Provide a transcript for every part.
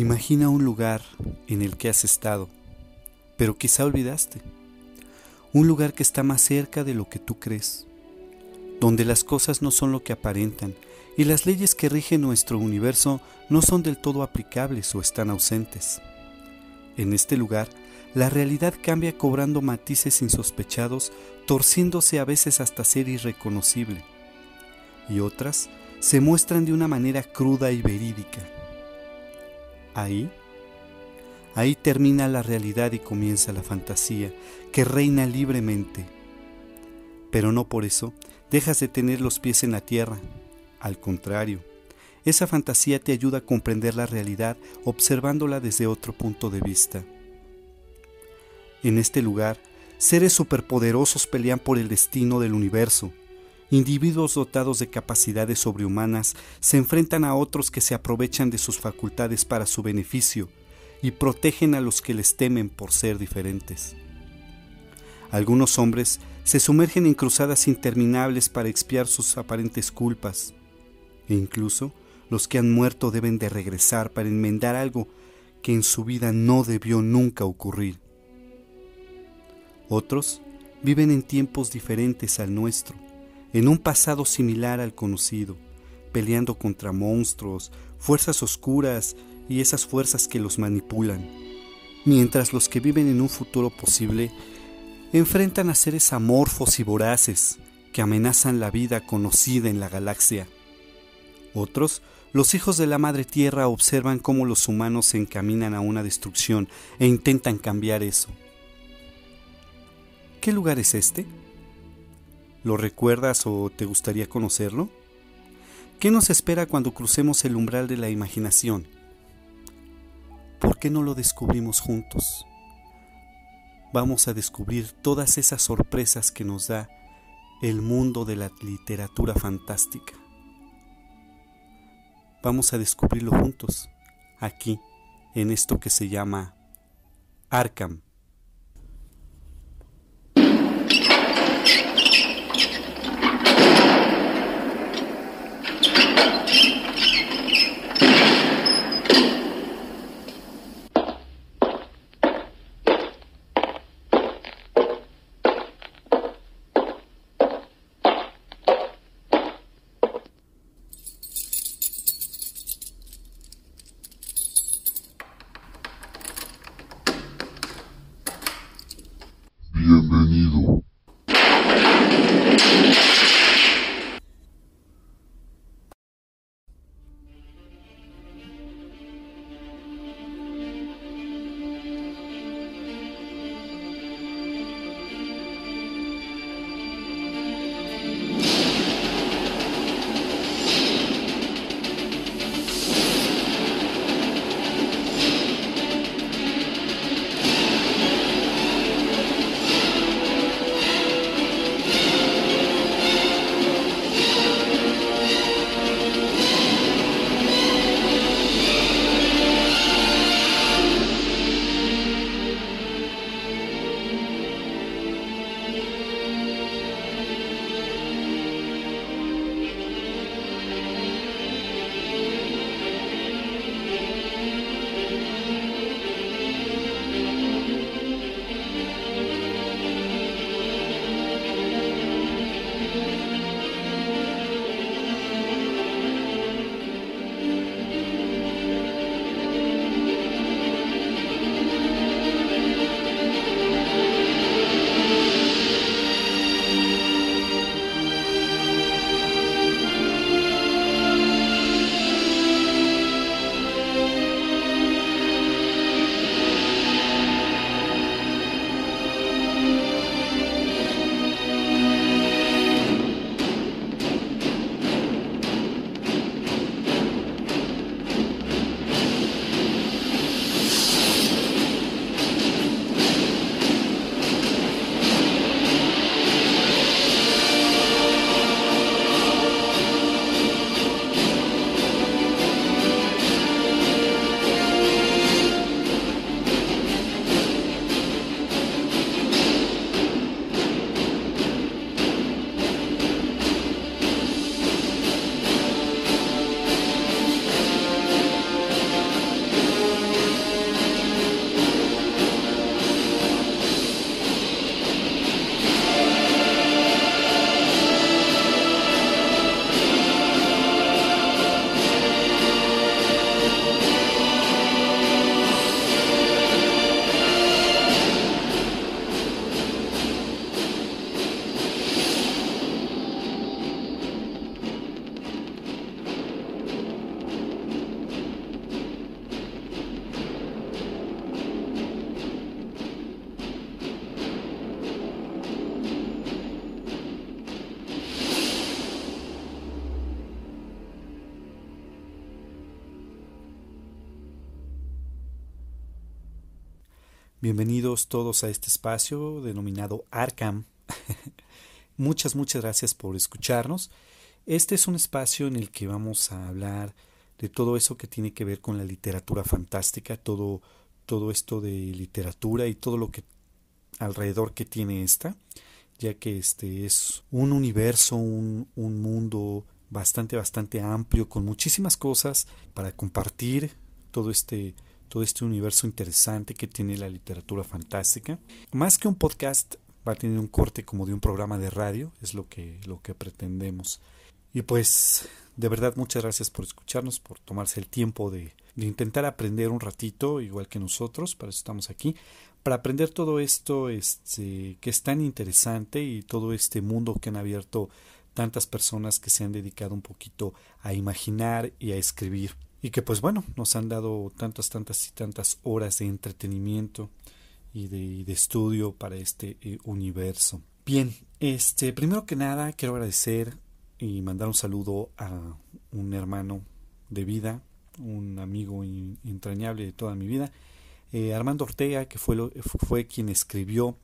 Imagina un lugar en el que has estado, pero quizá olvidaste. Un lugar que está más cerca de lo que tú crees, donde las cosas no son lo que aparentan y las leyes que rigen nuestro universo no son del todo aplicables o están ausentes. En este lugar, la realidad cambia cobrando matices insospechados, torciéndose a veces hasta ser irreconocible, y otras se muestran de una manera cruda y verídica Ahí, ahí termina la realidad y comienza la fantasía, que reina libremente. Pero no por eso dejas de tener los pies en la tierra. Al contrario, esa fantasía te ayuda a comprender la realidad observándola desde otro punto de vista. En este lugar, seres superpoderosos pelean por el destino del universo, individuos dotados de capacidades sobrehumanas se enfrentan a otros que se aprovechan de sus facultades para su beneficio y protegen a los que les temen por ser diferentes. Algunos hombres se sumergen en cruzadas interminables para expiar sus aparentes culpas, e incluso los que han muerto deben de regresar para enmendar algo que en su vida no debió nunca ocurrir. Otros viven en tiempos diferentes al nuestro, en un pasado similar al conocido, peleando contra monstruos, fuerzas oscuras y esas fuerzas que los manipulan, mientras los que viven en un futuro posible enfrentan a seres amorfos y voraces que amenazan la vida conocida en la galaxia. Otros, los hijos de la Madre Tierra observan cómo los humanos se encaminan a una destrucción e intentan cambiar eso. ¿Qué lugar es este? ¿Lo recuerdas o te gustaría conocerlo? ¿Qué nos espera cuando crucemos el umbral de la imaginación? ¿Por qué no lo descubrimos juntos? Vamos a descubrir todas esas sorpresas que nos da el mundo de la literatura fantástica. Vamos a descubrirlo juntos, aquí, en esto que se llama Arkham. Bienvenidos todos a este espacio denominado Arkham. muchas, muchas gracias por escucharnos. Este es un espacio en el que vamos a hablar de todo eso que tiene que ver con la literatura fantástica, todo, todo esto de literatura y todo lo que alrededor que tiene esta, ya que este es un universo, un, un mundo bastante, bastante amplio, con muchísimas cosas para compartir todo este, todo este universo interesante que tiene la literatura fantástica. Más que un podcast, va a tener un corte como de un programa de radio, es lo que, lo que pretendemos. Y pues, de verdad, muchas gracias por escucharnos, por tomarse el tiempo de, intentar aprender un ratito, igual que nosotros, para eso estamos aquí, para aprender todo esto este, que es tan interesante y todo este mundo que han abierto tantas personas que se han dedicado un poquito a imaginar y a escribir y que pues bueno nos han dado tantas tantas y tantas horas de entretenimiento y de, estudio para este eh, universo bien este primero que nada quiero agradecer y mandar un saludo a un hermano de vida un amigo entrañable de toda mi vida eh, Armando Ortega que fue lo, fue quien escribió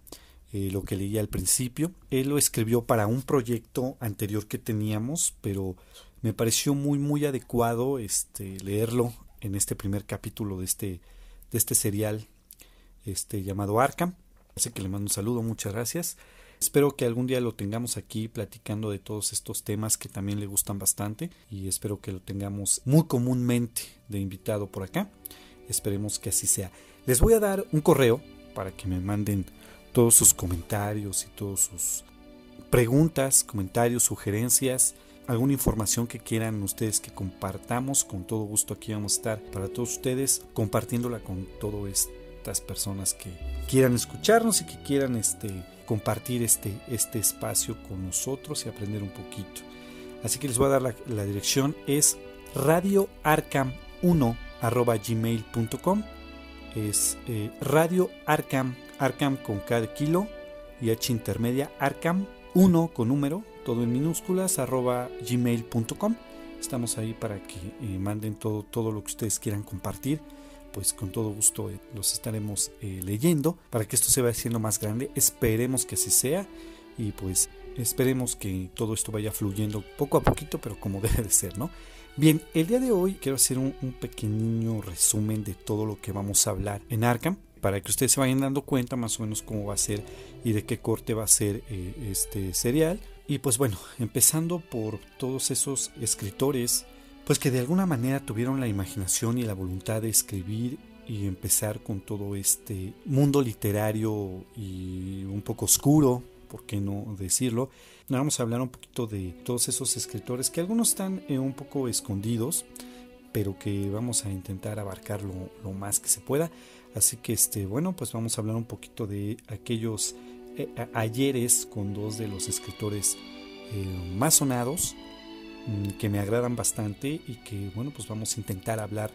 eh, lo que leía al principio. Él lo escribió para un proyecto anterior que teníamos, pero me pareció muy muy adecuado este leerlo en este primer capítulo de este de este serial este llamado Arkham. Así que le mando un saludo, muchas gracias. Espero que algún día lo tengamos aquí platicando de todos estos temas que también le gustan bastante y espero que lo tengamos muy comúnmente de invitado por acá. Esperemos que así sea. Les voy a dar un correo para que me manden todos sus comentarios y todas sus preguntas, comentarios, sugerencias, alguna información que quieran ustedes que compartamos, con todo gusto aquí vamos a estar para todos ustedes, compartiéndola con todas estas personas que quieran escucharnos y que quieran este, compartir este, este espacio con nosotros y aprender un poquito. Así que les voy a dar la, dirección, es radioarcam1 gmail.com es eh, Radio Arkham, Arkham con cada kilo y H intermedia, Arkham 1 con número, todo en minúsculas, arroba gmail.com. Estamos ahí para que eh, manden todo, todo lo que ustedes quieran compartir. Pues con todo gusto eh, los estaremos leyendo para que esto se vaya haciendo más grande. Esperemos que así sea y pues esperemos que todo esto vaya fluyendo poco a poquito, pero como debe de ser, ¿no? Bien, el día de hoy quiero hacer un, pequeño resumen de todo lo que vamos a hablar en Arkham para que ustedes se vayan dando cuenta más o menos cómo va a ser y de qué corte va a ser eh, este serial. Y pues bueno, empezando por todos esos escritores, pues que de alguna manera tuvieron la imaginación y la voluntad de escribir y empezar con todo este mundo literario y un poco oscuro, por qué no decirlo, Vamos a hablar un poquito de todos esos escritores que algunos están eh, un poco escondidos, pero que vamos a intentar abarcarlo lo más que se pueda. Así que este, bueno, pues vamos a hablar un poquito de aquellos eh, ayeres con dos de los escritores eh, más sonados mm, que me agradan bastante y que bueno, pues vamos a intentar hablar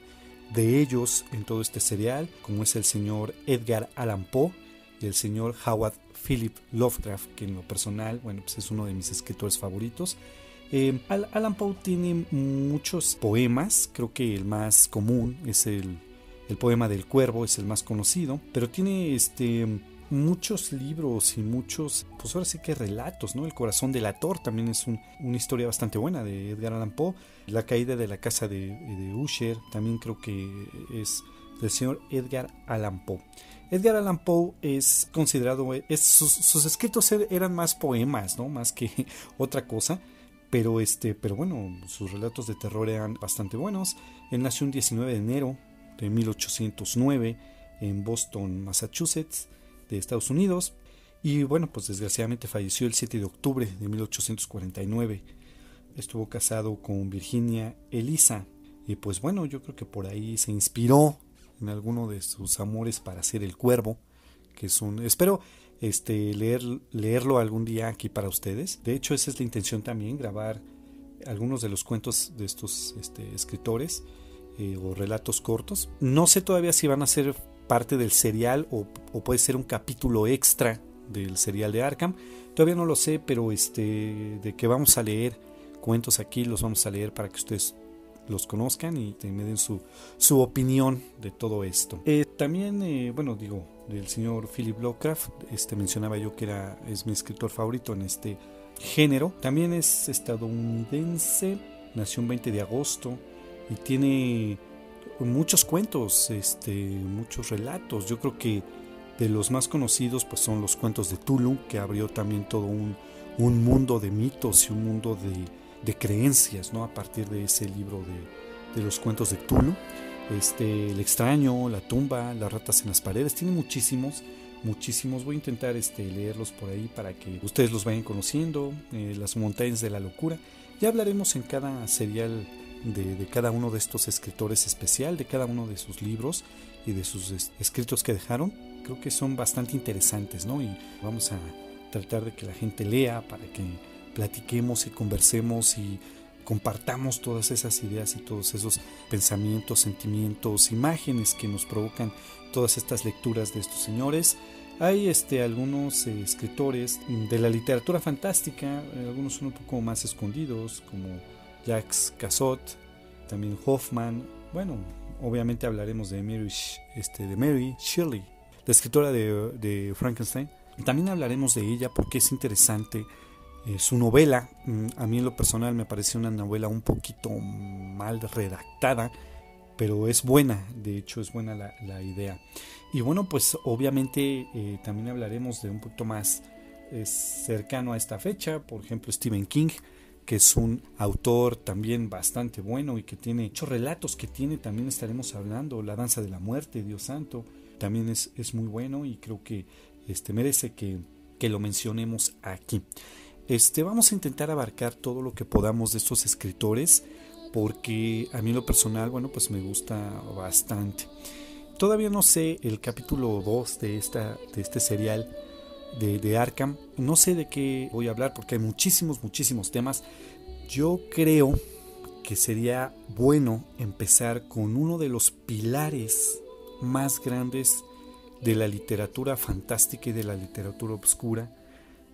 de ellos en todo este serial, como es el señor Edgar Allan Poe y el señor Howard Philip Lovecraft, que en lo personal, bueno, pues es uno de mis escritores favoritos. Eh, Alan Poe tiene muchos poemas, creo que el más común es el, el, poema del cuervo, es el más conocido, pero tiene este muchos libros y muchos, pues ahora sí que relatos, ¿no? El corazón del ator también es una historia bastante buena de Edgar Allan Poe. La caída de la casa de, de Usher también creo que es del señor Edgar Allan Poe. Edgar Allan Poe es considerado, sus, escritos er, eran más poemas, ¿no? Más que otra cosa. Pero, este, pero bueno, sus relatos de terror eran bastante buenos. Él nació un 19 de enero de 1809 en Boston, Massachusetts, de Estados Unidos. Y bueno, pues desgraciadamente falleció el 7 de octubre de 1849. Estuvo casado con Virginia Elisa. Y pues bueno, yo creo que por ahí se inspiró en alguno de sus amores para ser el cuervo, que es un... Espero este, leer, leerlo algún día aquí para ustedes. De hecho, esa es la intención también, grabar algunos de los cuentos de estos este, escritores eh, o relatos cortos. No sé todavía si van a ser parte del serial o, puede ser un capítulo extra del serial de Arkham. Todavía no lo sé, pero este, de que vamos a leer cuentos aquí, los vamos a leer para que ustedes los conozcan y me den su, su opinión de todo esto. Eh, también, eh, bueno, digo, del señor Philip Lovecraft. Este mencionaba yo que era, es mi escritor favorito en este género. También es estadounidense, nació un 20 de agosto y tiene muchos cuentos, este, muchos relatos. Yo creo que de los más conocidos pues son los cuentos de Tulu, que abrió también todo un, un mundo de mitos y un mundo de, de, creencias, ¿no? A partir de ese libro de, de los cuentos de Tulu. Este, el extraño, la tumba, las ratas en las paredes, tiene muchísimos, muchísimos. Voy a intentar este, leerlos por ahí para que ustedes los vayan conociendo. Eh, las montañas de la locura. Ya hablaremos en cada serial de, cada uno de estos escritores especial, de cada uno de sus libros y de sus escritos que dejaron. Creo que son bastante interesantes, ¿no? Y vamos a tratar de que la gente lea para que platiquemos y conversemos y compartamos todas esas ideas y todos esos pensamientos, sentimientos, imágenes que nos provocan todas estas lecturas de estos señores. Hay este, algunos eh, escritores de la literatura fantástica, algunos son un poco más escondidos, como Jacques Cassot, también Hoffman. Bueno, obviamente hablaremos de Mary, este, de Mary Shelley, la escritora de, Frankenstein. También hablaremos de ella porque es interesante eh, su novela. Mm, a mí en lo personal me parece una novela un poquito mal redactada, pero es buena, de hecho es buena la, la idea. Y bueno, pues obviamente eh, también hablaremos de un poquito más eh, cercano a esta fecha, por ejemplo Stephen King, que es un autor también bastante bueno y que tiene muchos relatos que tiene, también estaremos hablando, La Danza de la Muerte, Dios Santo, también es, es muy bueno y creo que este, merece que, que lo mencionemos aquí. Este, vamos a intentar abarcar todo lo que podamos de estos escritores porque a mí lo personal, bueno, pues me gusta bastante. Todavía no sé el capítulo 2 de, esta, de este serial de, de Arkham. No sé de qué voy a hablar porque hay muchísimos, muchísimos temas. Yo creo que sería bueno empezar con uno de los pilares más grandes de la literatura fantástica y de la literatura oscura,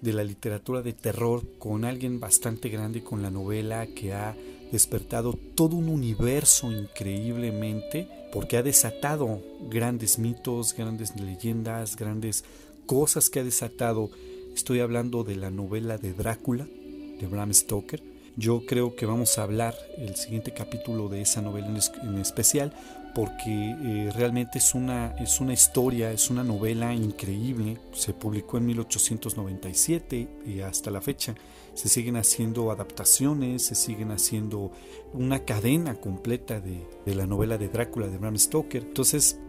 de la literatura de terror, con alguien bastante grande, con la novela que ha despertado todo un universo increíblemente, porque ha desatado grandes mitos, grandes leyendas, grandes cosas que ha desatado. Estoy hablando de la novela de Drácula, de Bram Stoker. Yo creo que vamos a hablar el siguiente capítulo de esa novela en, especial porque eh, realmente es una, es una historia, es una novela increíble. Se publicó en 1897 y hasta la fecha se siguen haciendo adaptaciones, se siguen haciendo una cadena completa de, de la novela de Drácula de Bram Stoker. Entonces,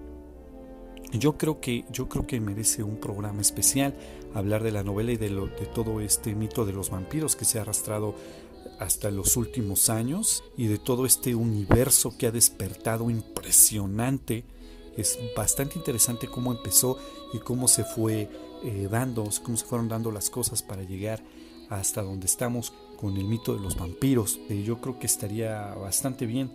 yo creo que yo creo que merece un programa especial hablar de la novela y de, lo, de todo este mito de los vampiros que se ha arrastrado hasta los últimos años y de todo este universo que ha despertado impresionante. Es bastante interesante cómo empezó y cómo se fue eh, dando, cómo se fueron dando las cosas para llegar hasta donde estamos con el mito de los vampiros. Eh, yo creo que estaría bastante bien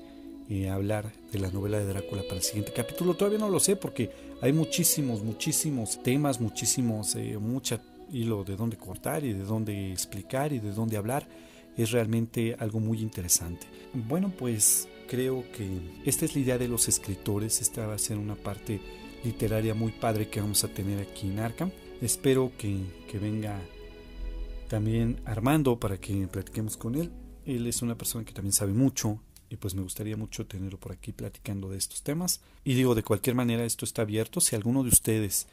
eh, hablar de la novela de Drácula para el siguiente capítulo. Todavía no lo sé porque hay muchísimos, muchísimos temas, muchísimos, mucha hilo de dónde cortar y de dónde explicar y de dónde hablar es realmente algo muy interesante. Bueno, pues creo que esta es la idea de los escritores, esta va a ser una parte literaria muy padre que vamos a tener aquí en Arkham. Espero que, que venga también Armando para que platiquemos con él. Él es una persona que también sabe mucho y pues me gustaría mucho tenerlo por aquí platicando de estos temas. Y digo, de cualquier manera esto está abierto. Si alguno de ustedes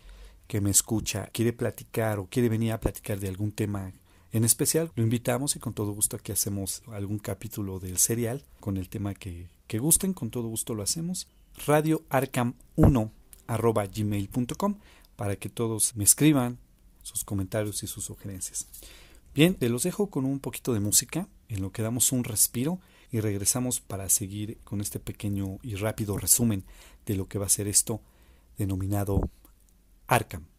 que me escucha quiere platicar o quiere venir a platicar de algún tema en especial, lo invitamos y con todo gusto aquí hacemos algún capítulo del serial con el tema que, gusten, con todo gusto lo hacemos. Radio Arkham 1 arroba gmail.com para que todos me escriban sus comentarios y sus sugerencias. Bien, te los dejo con un poquito de música, en lo que damos un respiro y regresamos para seguir con este pequeño y rápido resumen de lo que va a ser esto denominado Arkham.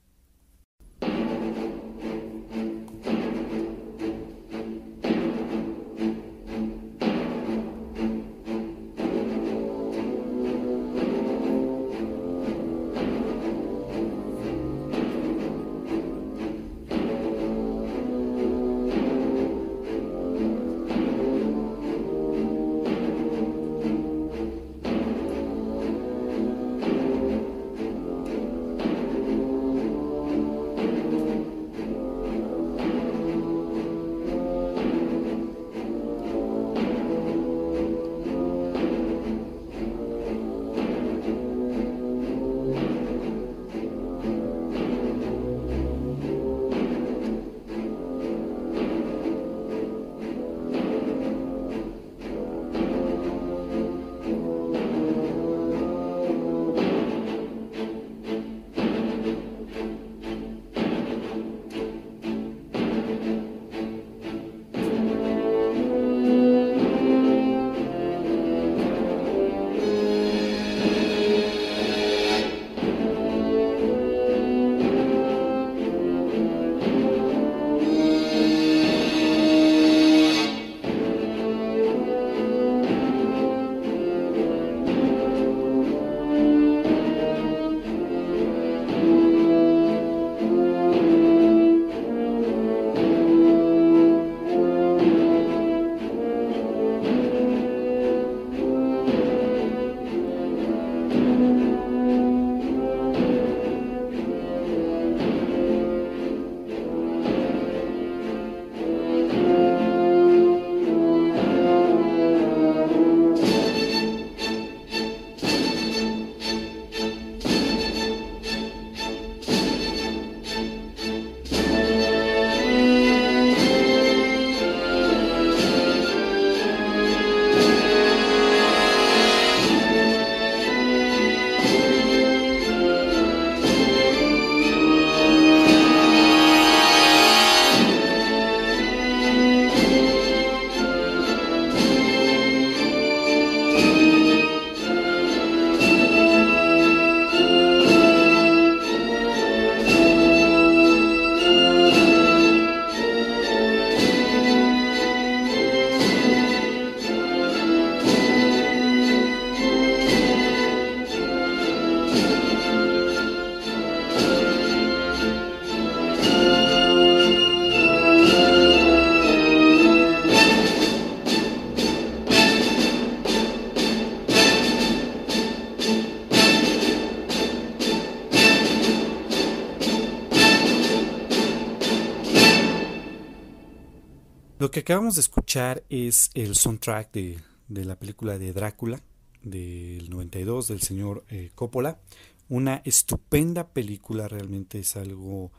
Acabamos de escuchar es el soundtrack de, la película de Drácula del 92 del señor eh, Coppola. Una estupenda película, realmente es algo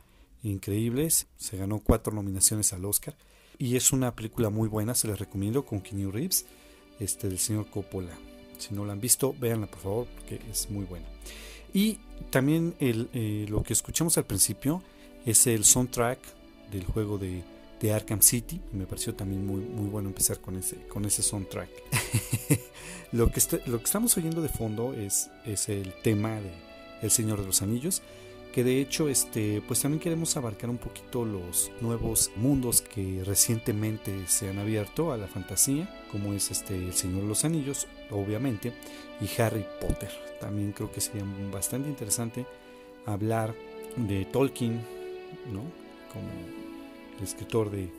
increíble. Se ganó cuatro nominaciones al Oscar y es una película muy buena, se les recomiendo con Keanu Reeves, este del señor Coppola. Si no la han visto, véanla por favor porque es muy buena. Y también el, eh, lo que escuchamos al principio es el soundtrack del juego de de Arkham City. Me pareció también muy, muy bueno empezar con ese, con ese soundtrack. lo, que lo que estamos oyendo de fondo es, es el tema de El Señor de los Anillos. Que de hecho, este, pues también queremos abarcar un poquito los nuevos mundos que recientemente se han abierto a la fantasía, como es este El Señor de los Anillos, obviamente, y Harry Potter. También creo que sería bastante interesante hablar de Tolkien, ¿no? Como el escritor de,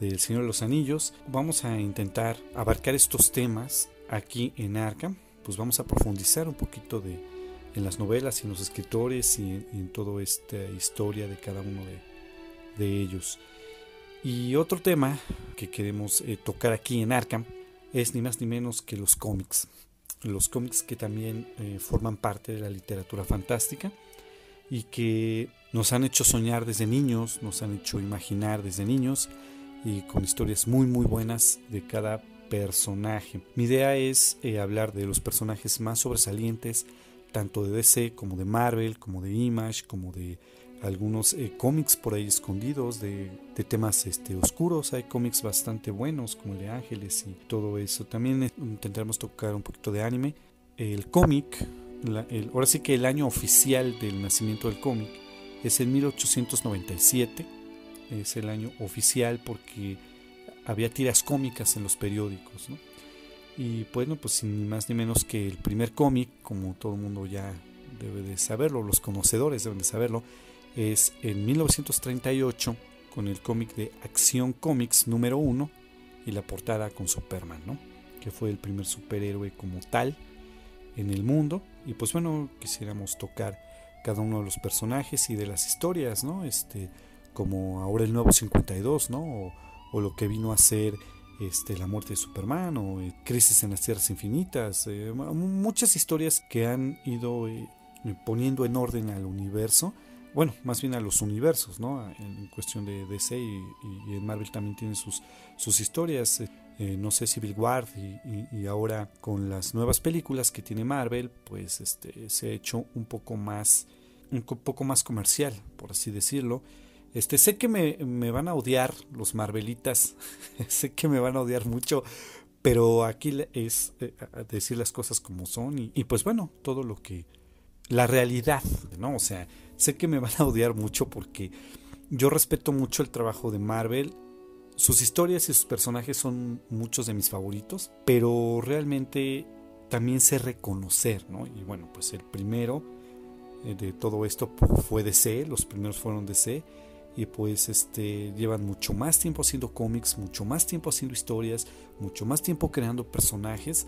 El Señor de los Anillos. Vamos a intentar abarcar estos temas aquí en Arkham. Pues vamos a profundizar un poquito de, en las novelas y en los escritores y en, toda esta historia de cada uno de, ellos. Y otro tema que queremos eh, tocar aquí en Arkham es ni más ni menos que los cómics. Los cómics que también eh, forman parte de la literatura fantástica y que nos han hecho soñar desde niños, nos han hecho imaginar desde niños y con historias muy muy buenas de cada personaje. Mi idea es eh, hablar de los personajes más sobresalientes, tanto de DC como de Marvel, como de Image, como de algunos eh, cómics por ahí escondidos de, temas este, oscuros. Hay cómics bastante buenos como el de Ángeles y todo eso. También eh, intentaremos tocar un poquito de anime. El cómic, ahora sí que el año oficial del nacimiento del cómic es en 1897, es el año oficial porque había tiras cómicas en los periódicos. Y bueno, pues ni más ni menos que el primer cómic, como todo el mundo ya debe de saberlo, los conocedores deben de saberlo, es en 1938 con el cómic de Acción Comics número 1 y la portada con Superman, ¿no? que fue el primer superhéroe como tal en el mundo. Y pues bueno, quisiéramos tocar cada uno de los personajes y de las historias, ¿no? Este, como ahora el nuevo 52, ¿no? O, lo que vino a ser este, la muerte de Superman o eh, Crisis en las Tierras Infinitas, eh, muchas historias que han ido eh, poniendo en orden al universo, bueno, más bien a los universos, ¿no? En cuestión de DC y, en Marvel también tiene sus, sus historias. No sé, Civil War y, y, ahora con las nuevas películas que tiene Marvel, pues este, se ha hecho un poco más un poco más comercial, por así decirlo. Este, sé que me, van a odiar los Marvelitas, sé que me van a odiar mucho, pero aquí es eh, decir las cosas como son y, pues bueno, todo lo que... La realidad, ¿no? O sea, sé que me van a odiar mucho porque yo respeto mucho el trabajo de Marvel. Sus historias y sus personajes son muchos de mis favoritos, pero realmente también sé reconocer, ¿no? Y bueno, pues el primero eh, de todo esto fue DC, los primeros fueron DC y pues este llevan mucho más tiempo haciendo cómics, mucho más tiempo haciendo historias, mucho más tiempo creando personajes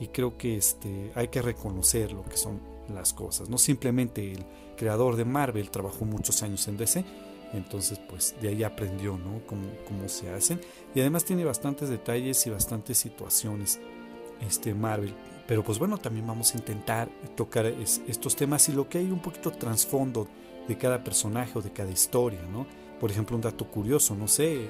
y creo que este hay que reconocer lo que son las cosas, no simplemente el creador de Marvel trabajó muchos años en DC, entonces pues de ahí aprendió, ¿no? cómo, cómo se hacen y además tiene bastantes detalles y bastantes situaciones este Marvel pero pues bueno, también vamos a intentar tocar estos temas y lo que hay un poquito trasfondo de cada personaje o de cada historia, ¿no? Por ejemplo, un dato curioso, no sé, eh,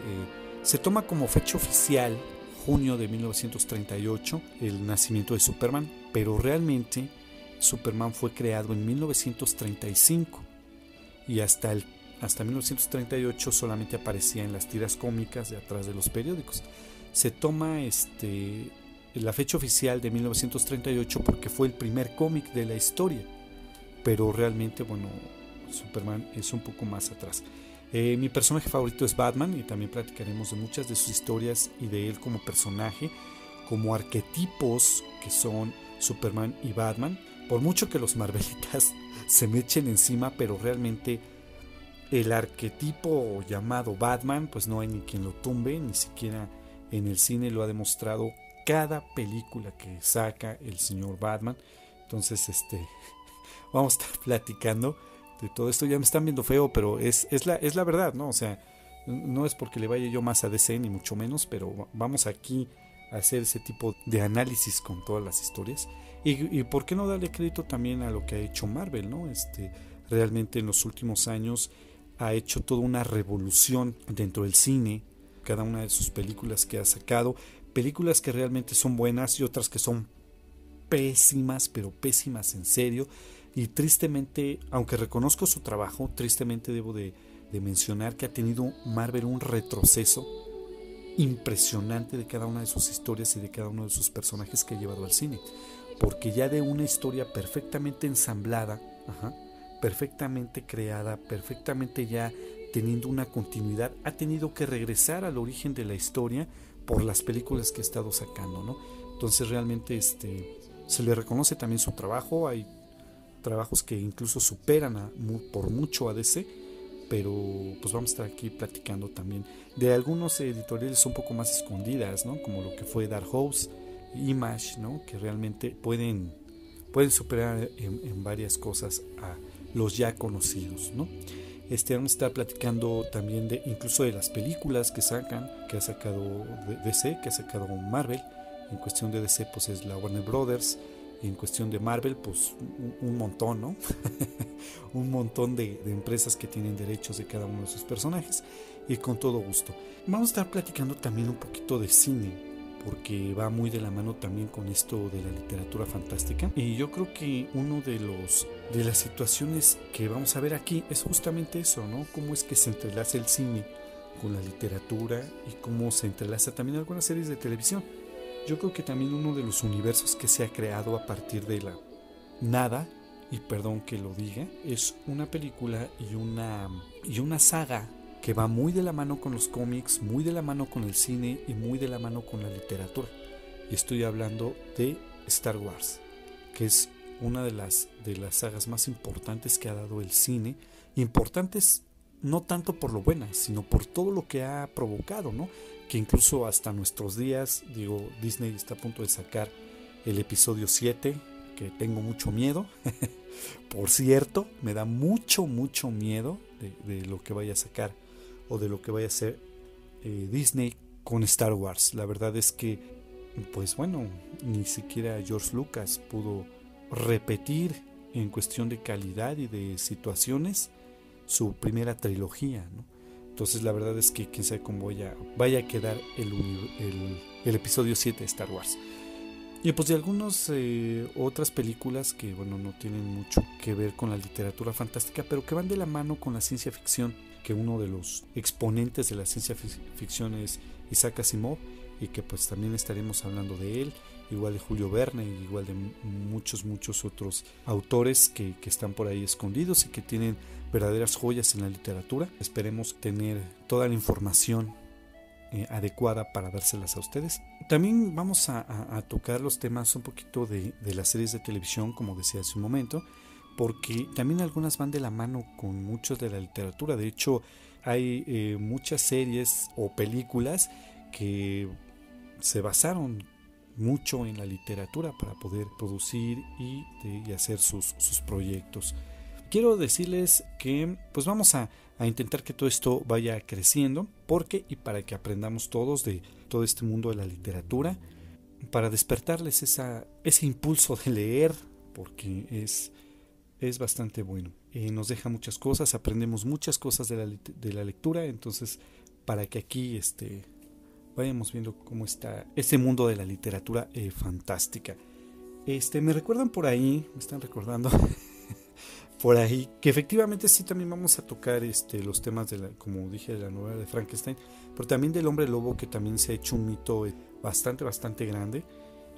se toma como fecha oficial junio de 1938 el nacimiento de Superman, pero realmente Superman fue creado en 1935 y hasta el hasta 1938 solamente aparecía en las tiras cómicas de atrás de los periódicos. Se toma este la fecha oficial de 1938 porque fue el primer cómic de la historia. Pero realmente, bueno, Superman es un poco más atrás. Eh, mi personaje favorito es Batman y también platicaremos de muchas de sus historias y de él como personaje, como arquetipos que son Superman y Batman. Por mucho que los Marvelitas se me echen encima, pero realmente el arquetipo llamado Batman, pues no hay ni quien lo tumbe, ni siquiera en el cine lo ha demostrado cada película que saca el señor Batman. Entonces, este, vamos a estar platicando de todo esto. Ya me están viendo feo, pero es, es, la, es la verdad, ¿no? O sea, No es porque le vaya yo más a DC ni mucho menos, pero vamos aquí a hacer ese tipo de análisis con todas las historias. Y, y por qué no darle crédito también a lo que ha hecho Marvel, ¿no? Este, realmente en los últimos años ha hecho toda una revolución dentro del cine, cada una de sus películas que ha sacado, películas que realmente son buenas y otras que son pésimas, pero pésimas en serio. Y tristemente, aunque reconozco su trabajo, tristemente debo de, mencionar que ha tenido Marvel un retroceso impresionante de cada una de sus historias y de cada uno de sus personajes que ha llevado al cine. Porque ya de una historia perfectamente ensamblada, perfectamente creada, perfectamente ya teniendo una continuidad, ha tenido que regresar al origen de la historia por las películas que ha estado sacando, ¿no? Entonces realmente este se le reconoce también su trabajo, hay trabajos que incluso superan por mucho a DC, pero pues vamos a estar aquí platicando también de algunos editoriales un poco más escondidas, ¿no? Como lo que fue Dark Horse, Image, ¿no? Que realmente pueden, pueden superar en, varias cosas a los ya conocidos, ¿no? Este, vamos a estar platicando también de incluso de las películas que sacan, que ha sacado DC, que ha sacado Marvel, en cuestión de DC, pues es la Warner Brothers. En cuestión de Marvel, pues un, montón, ¿no? un montón de, empresas que tienen derechos de cada uno de sus personajes. Y con todo gusto. Vamos a estar platicando también un poquito de cine, porque va muy de la mano también con esto de la literatura fantástica. Y yo creo que uno de los de las situaciones que vamos a ver aquí es justamente eso, ¿no? Cómo es que se entrelaza el cine con la literatura y cómo se entrelaza también algunas series de televisión yo creo que también uno de los universos que se ha creado a partir de la nada, y perdón que lo diga, es una película y una, y una saga que va muy de la mano con los cómics, muy de la mano con el cine y muy de la mano con la literatura. Y estoy hablando de Star Wars, que es una de las, de las sagas más importantes que ha dado el cine, importantes no tanto por lo buena, sino por todo lo que ha provocado, ¿no? que incluso hasta nuestros días, digo, Disney está a punto de sacar el episodio 7, que tengo mucho miedo. Por cierto, me da mucho, mucho miedo de, lo que vaya a sacar o de lo que vaya a hacer eh, Disney con Star Wars. La verdad es que, pues bueno, ni siquiera George Lucas pudo repetir en cuestión de calidad y de situaciones su primera trilogía, ¿no? Entonces la verdad es que quién sabe cómo vaya, vaya a quedar el, episodio 7 de Star Wars. Y pues de algunas eh, otras películas que bueno no tienen mucho que ver con la literatura fantástica, pero que van de la mano con la ciencia ficción, que uno de los exponentes de la ciencia ficción es Isaac Asimov y que pues también estaremos hablando de él, igual de Julio Verne, igual de muchos, muchos otros autores que, que están por ahí escondidos y que tienen verdaderas joyas en la literatura. Esperemos tener toda la información eh, adecuada para dárselas a ustedes. También vamos a, tocar los temas un poquito de, las series de televisión, como decía hace un momento, porque también algunas van de la mano con muchos de la literatura. De hecho, hay eh, muchas series o películas que se basaron mucho en la literatura para poder producir y, y hacer sus, sus proyectos quiero decirles que pues vamos a, intentar que todo esto vaya creciendo porque y para que aprendamos todos de todo este mundo de la literatura para despertarles esa, ese impulso de leer porque es, es bastante bueno. Eh, nos deja muchas cosas aprendemos muchas cosas de la, de la lectura entonces para que aquí este vayamos viendo cómo está este mundo de la literatura eh, fantástica. Este me recuerdan por ahí me están recordando por ahí, que efectivamente sí también vamos a tocar este, los temas de la, como dije, de la novela de Frankenstein, pero también del hombre lobo que también se ha hecho un mito bastante, bastante grande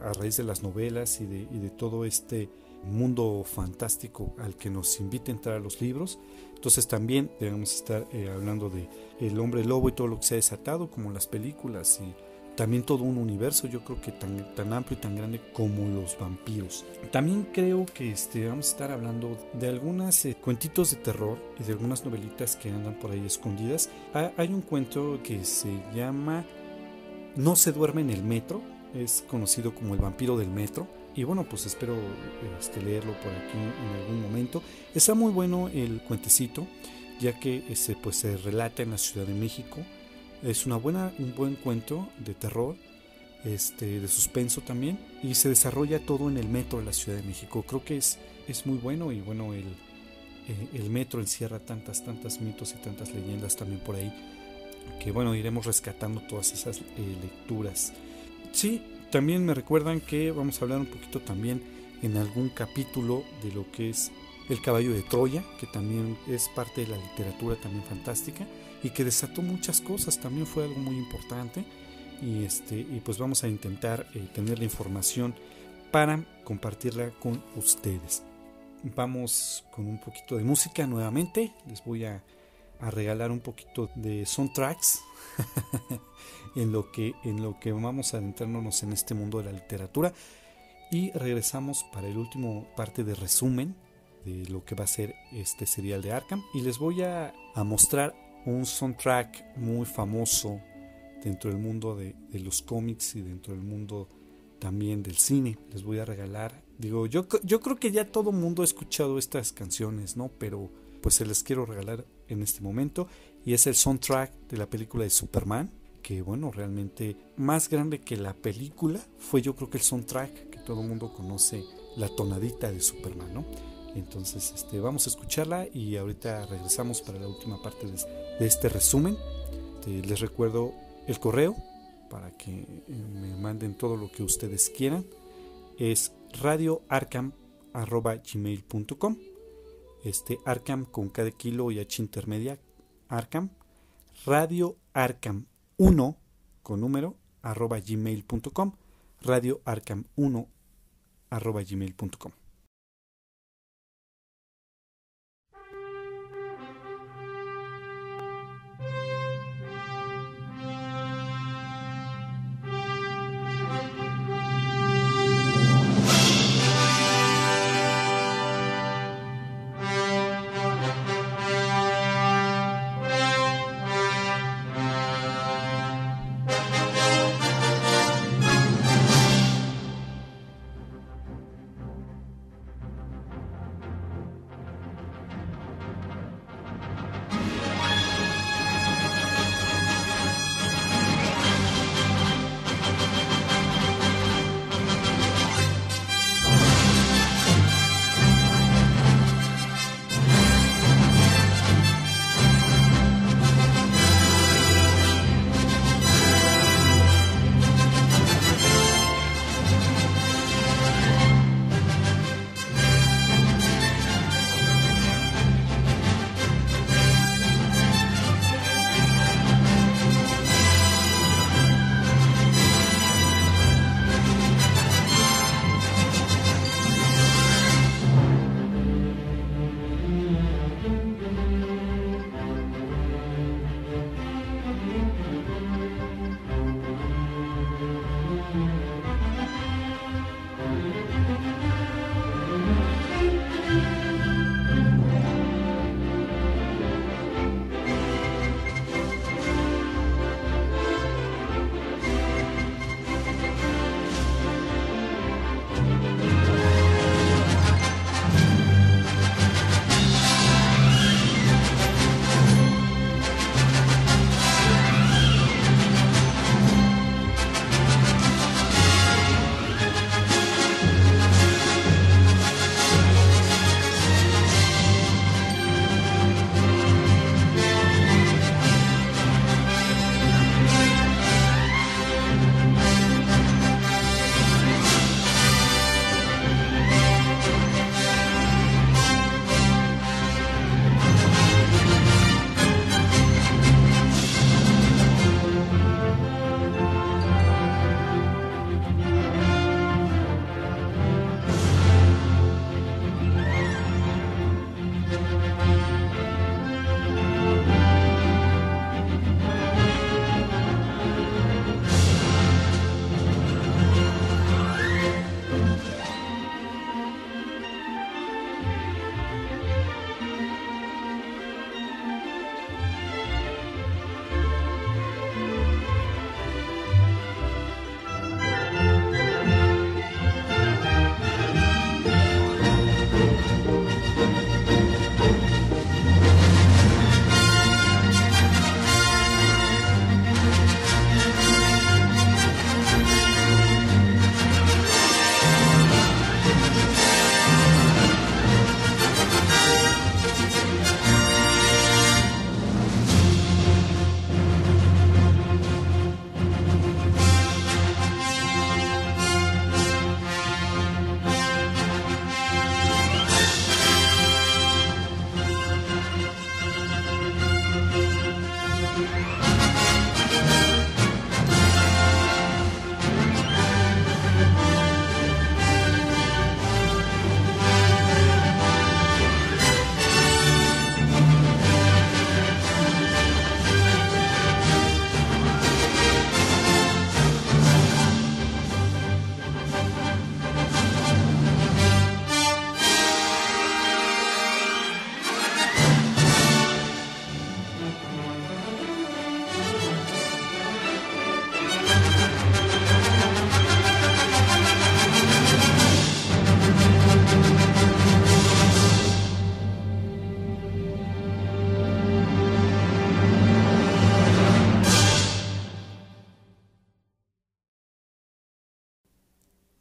a raíz de las novelas y de, y de todo este mundo fantástico al que nos invita a entrar a los libros. Entonces también debemos estar eh, hablando de el hombre lobo y todo lo que se ha desatado, como las películas y también todo un universo, yo creo que tan, tan amplio y tan grande como los vampiros. También creo que este, vamos a estar hablando de algunos eh, cuentitos de terror y de algunas novelitas que andan por ahí escondidas. hay un cuento que se llama No se duerme en el metro, es conocido como el vampiro del metro. Y bueno, pues espero este, leerlo por aquí en algún momento. Está muy bueno el cuentecito ya que ese, pues, se relata en la Ciudad de México. Es una buena, un buen cuento de terror, este, de suspenso también, y se desarrolla todo en el metro de la Ciudad de México. Creo que es, es muy bueno y bueno, el, eh, el metro encierra tantas, tantas mitos y tantas leyendas también por ahí, que bueno, iremos rescatando todas esas eh, lecturas. Sí, también me recuerdan que vamos a hablar un poquito también en algún capítulo de lo que es El caballo de Troya, que también es parte de la literatura también fantástica y que desató muchas cosas, también fue algo muy importante y este y pues vamos a intentar eh, tener la información para compartirla con ustedes. Vamos con un poquito de música nuevamente, les voy a, a regalar un poquito de soundtracks en lo que en lo que vamos a adentrarnos en este mundo de la literatura y regresamos para el último parte de resumen de lo que va a ser este serial de Arkham y les voy a, mostrar un soundtrack muy famoso dentro del mundo de, los cómics y dentro del mundo también del cine. Les voy a regalar, digo, yo, yo creo que ya todo mundo ha escuchado estas canciones, ¿no? Pero pues se les quiero regalar en este momento y es el soundtrack de la película de Superman que bueno, realmente más grande que la película fue yo creo que el soundtrack, que todo el mundo conoce, la tonadita de Superman, ¿no? Entonces, este, vamos a escucharla y ahorita regresamos para la última parte de, este resumen. les recuerdo el correo para que eh, me manden todo lo que ustedes quieran. Es radioarcam.gmail.com Este Arcam con cada kilo y H intermedia, Arcam. Radio Arcam 1 con número arroba gmail.com, radio arcam 1 arroba gmail.com.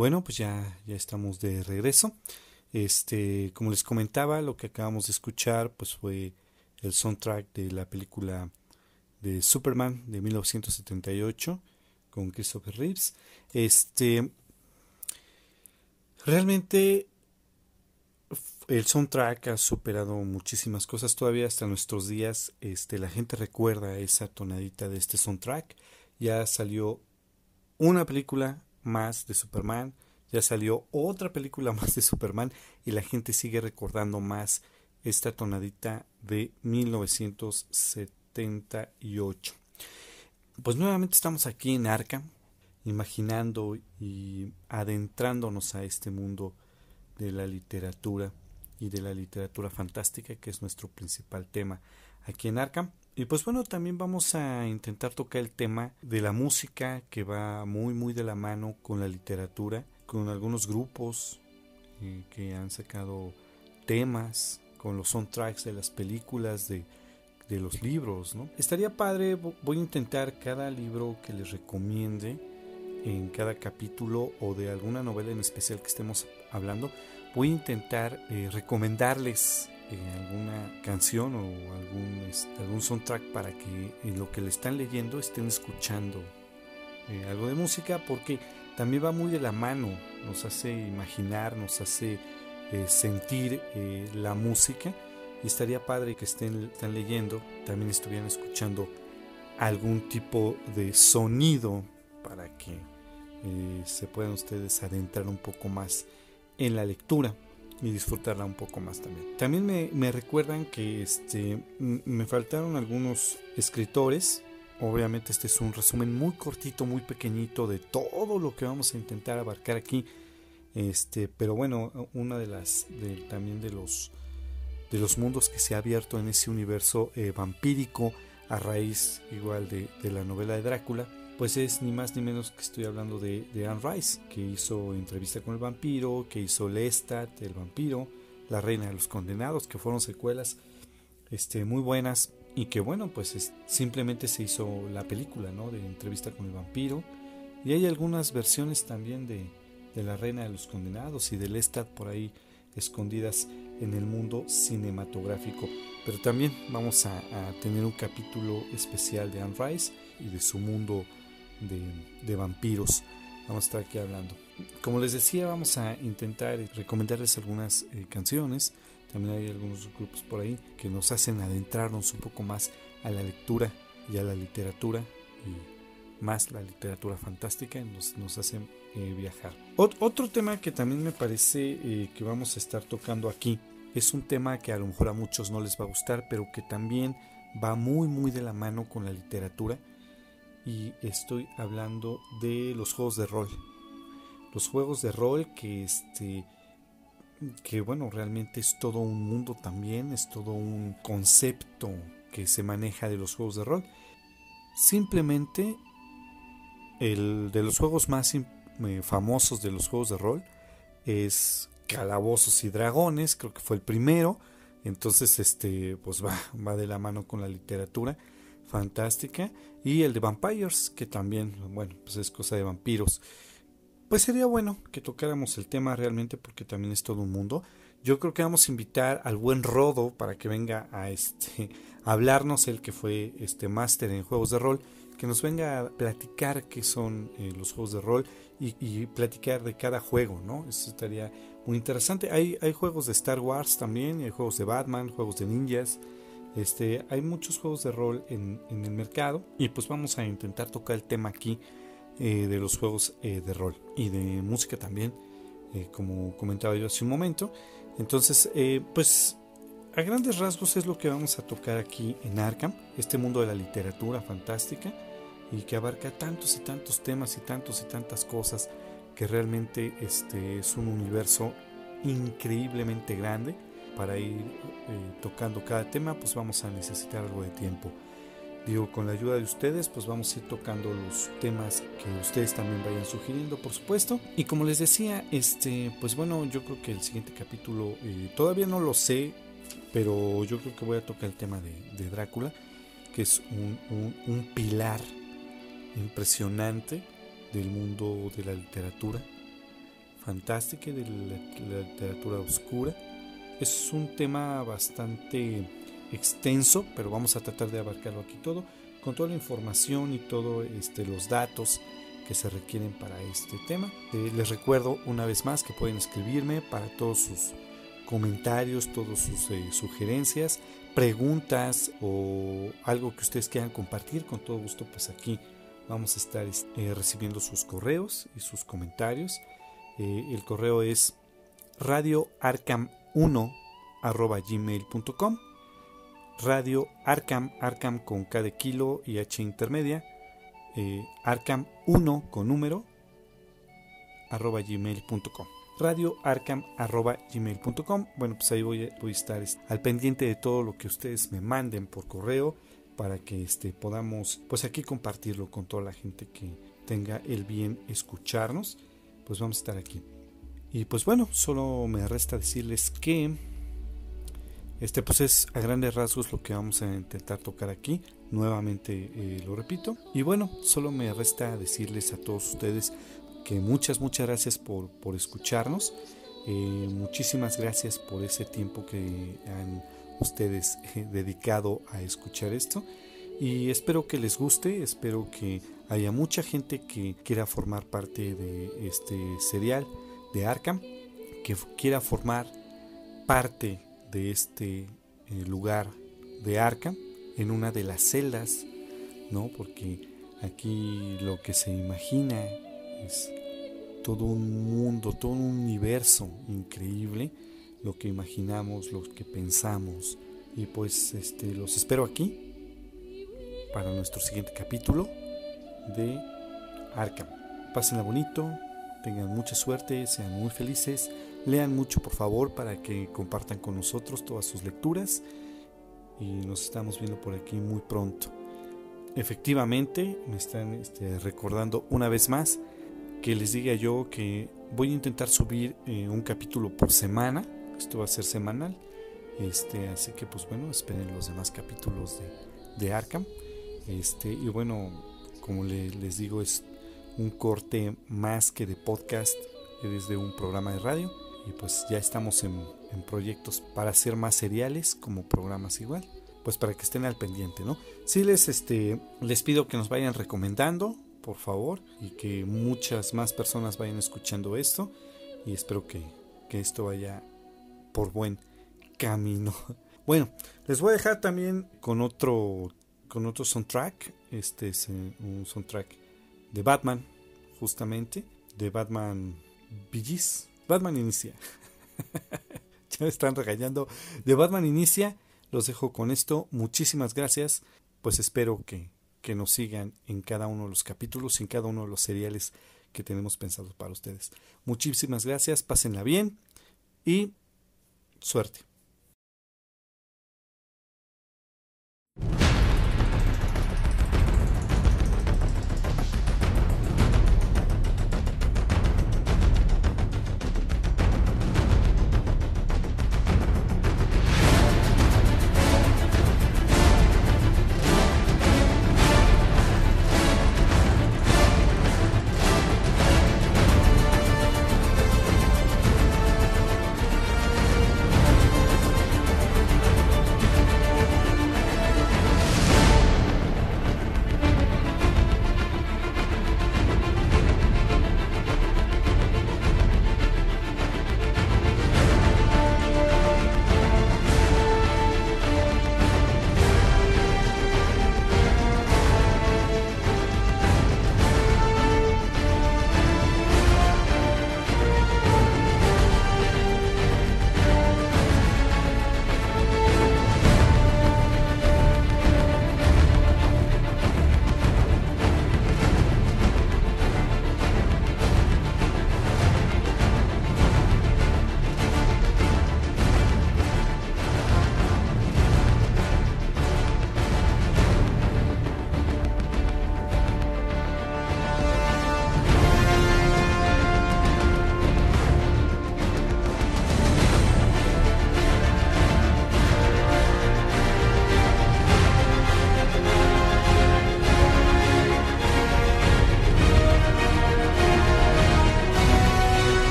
Bueno, pues ya, ya estamos de regreso. Este, como les comentaba, lo que acabamos de escuchar, pues fue el soundtrack de la película de Superman de 1978 con Christopher Reeves. Este, realmente el soundtrack ha superado muchísimas cosas todavía hasta nuestros días. Este, la gente recuerda esa tonadita de este soundtrack. Ya salió una película más de Superman, ya salió otra película más de Superman y la gente sigue recordando más esta tonadita de 1978. Pues nuevamente estamos aquí en Arca, imaginando y adentrándonos a este mundo de la literatura y de la literatura fantástica, que es nuestro principal tema aquí en Arkham. Y pues bueno, también vamos a intentar tocar el tema de la música que va muy muy de la mano con la literatura, con algunos grupos eh, que han sacado temas, con los soundtracks de las películas, de, de los libros, ¿no? Estaría padre, voy a intentar cada libro que les recomiende en cada capítulo o de alguna novela en especial que estemos hablando, voy a intentar eh, recomendarles eh, alguna canción o algún, este, algún soundtrack para que lo que le están leyendo estén escuchando eh, algo de música porque también va muy de la mano, nos hace imaginar, nos hace sentir la música y estaría padre que estén, estén leyendo, también estuvieran escuchando algún tipo de sonido para que se puedan ustedes adentrar un poco más en la lectura y disfrutarla un poco más también. También me, recuerdan que este, me faltaron algunos escritores. Obviamente este es un resumen muy cortito, muy pequeñito de todo lo que vamos a intentar abarcar aquí. Este, pero bueno, una de las también de los de los mundos que se ha abierto en ese universo eh, vampírico a raíz igual de, de la novela de Drácula pues es ni más ni menos que estoy hablando de, Anne Rice, que hizo Entrevista con el vampiro, que hizo Lestat, el vampiro, La reina de los condenados, que fueron secuelas este, muy buenas y que bueno, pues simplemente se hizo la película, ¿no? De Entrevista con el vampiro. Y hay algunas versiones también de, La reina de los condenados y de Lestat por ahí escondidas en el mundo cinematográfico. Pero también vamos a, a tener un capítulo especial de Anne Rice y de su mundo de, vampiros. Vamos a estar aquí hablando. Como les decía, vamos a intentar recomendarles algunas eh, canciones. También hay algunos grupos por ahí que nos hacen adentrarnos un poco más a la lectura y a la literatura y más la literatura fantástica nos, nos hacen eh, viajar. otro tema que también me parece eh, que vamos a estar tocando aquí es un tema que a lo mejor a muchos no les va a gustar, pero que también va muy muy de la mano con la literatura y estoy hablando de los juegos de rol. Los juegos de rol que este que bueno, realmente es todo un mundo también, es todo un concepto que se maneja de los juegos de rol. Simplemente el de los juegos más eh, famosos de los juegos de rol es Calabozos y Dragones, creo que fue el primero. Entonces, este, pues va, va de la mano con la literatura fantástica y el de Vampires, que también, bueno, pues es cosa de vampiros. Pues sería bueno que tocáramos el tema realmente porque también es todo un mundo. Yo creo que vamos a invitar al buen Rodo para que venga a este hablarnos el que fue este máster en juegos de rol, que nos venga a platicar qué son eh, los juegos de rol y, platicar de cada juego, ¿no? Eso estaría muy interesante. Hay, hay juegos de Star Wars también, hay juegos de Batman, juegos de ninjas, este, hay muchos juegos de rol en, el mercado y pues vamos a intentar tocar el tema aquí eh, de los juegos eh, de rol y de música también, eh, como comentaba yo hace un momento. Entonces, pues a grandes rasgos es lo que vamos a tocar aquí en Arkham, este mundo de la literatura fantástica y que abarca tantos y tantos temas y tantos y tantas cosas que realmente este es un universo increíblemente grande para ir eh, tocando cada tema, pues vamos a necesitar algo de tiempo. Digo, con la ayuda de ustedes, pues vamos a ir tocando los temas que ustedes también vayan sugiriendo, por supuesto. Y como les decía, este, pues bueno, yo creo que el siguiente capítulo eh, todavía no lo sé, pero yo creo que voy a tocar el tema de, Drácula, que es un, pilar impresionante del mundo de la literatura fantástica y de la literatura oscura. Es un tema bastante extenso, pero vamos a tratar de abarcarlo aquí todo, con toda la información y todos este, los datos que se requieren para este tema. Eh, les recuerdo una vez más que pueden escribirme para todos sus comentarios, todas sus eh, sugerencias, preguntas o algo que ustedes quieran compartir. Con todo gusto, pues aquí vamos a estar eh, recibiendo sus correos y sus comentarios. el correo es radioarcam1 gmail.com radio arcam arcam con K de kilo y H intermedia. Eh, arcam1 con número arroba gmail.com radio arcam arroba gmail.com bueno pues ahí voy voy a estar al pendiente de todo lo que ustedes me manden por correo para que este, podamos pues aquí compartirlo con toda la gente que tenga el bien escucharnos. Pues vamos a estar aquí y pues bueno solo me resta decirles que este pues es a grandes rasgos lo que vamos a intentar tocar aquí. Nuevamente eh, lo repito. Y bueno, solo me resta decirles a todos ustedes que muchas, muchas gracias por, por escucharnos. Eh, muchísimas gracias por ese tiempo que han ustedes eh, dedicado a escuchar esto. Y espero que les guste, espero que haya mucha gente que quiera formar parte de este serial de Arkham, que quiera formar parte de este eh, lugar de Arkham en una de las celdas, ¿no? Porque aquí lo que se imagina es todo un mundo, todo un universo increíble, lo que imaginamos, lo que pensamos. Y pues este los espero aquí para nuestro siguiente capítulo de Arkham. Pásenla bonito, tengan mucha suerte, sean muy felices. Lean mucho por favor para que compartan con nosotros todas sus lecturas y nos estamos viendo por aquí muy pronto. Efectivamente, me están este, recordando una vez más que les diga yo que voy a intentar subir eh, un capítulo por semana. Esto va a ser semanal. Este, así que pues bueno, esperen los demás capítulos de, de Arkham. Este, y bueno, como les digo, es un corte más que de podcast desde un programa de radio. Y pues ya estamos en, proyectos para hacer más seriales como programas igual pues para que estén al pendiente no sí les este les pido que nos vayan recomendando por favor y que muchas más personas vayan escuchando esto. Y espero que, que esto vaya por buen camino. Bueno les voy a dejar también con otro con otro soundtrack. Este es eh, un soundtrack de Batman justamente de Batman Bigis Batman Inicia. ya me están regañando. De Batman Inicia. Los dejo con esto. Muchísimas gracias. Pues espero que, que nos sigan en cada uno de los capítulos, en cada uno de los seriales que tenemos pensados para ustedes. Muchísimas gracias. Pásenla bien. Y suerte.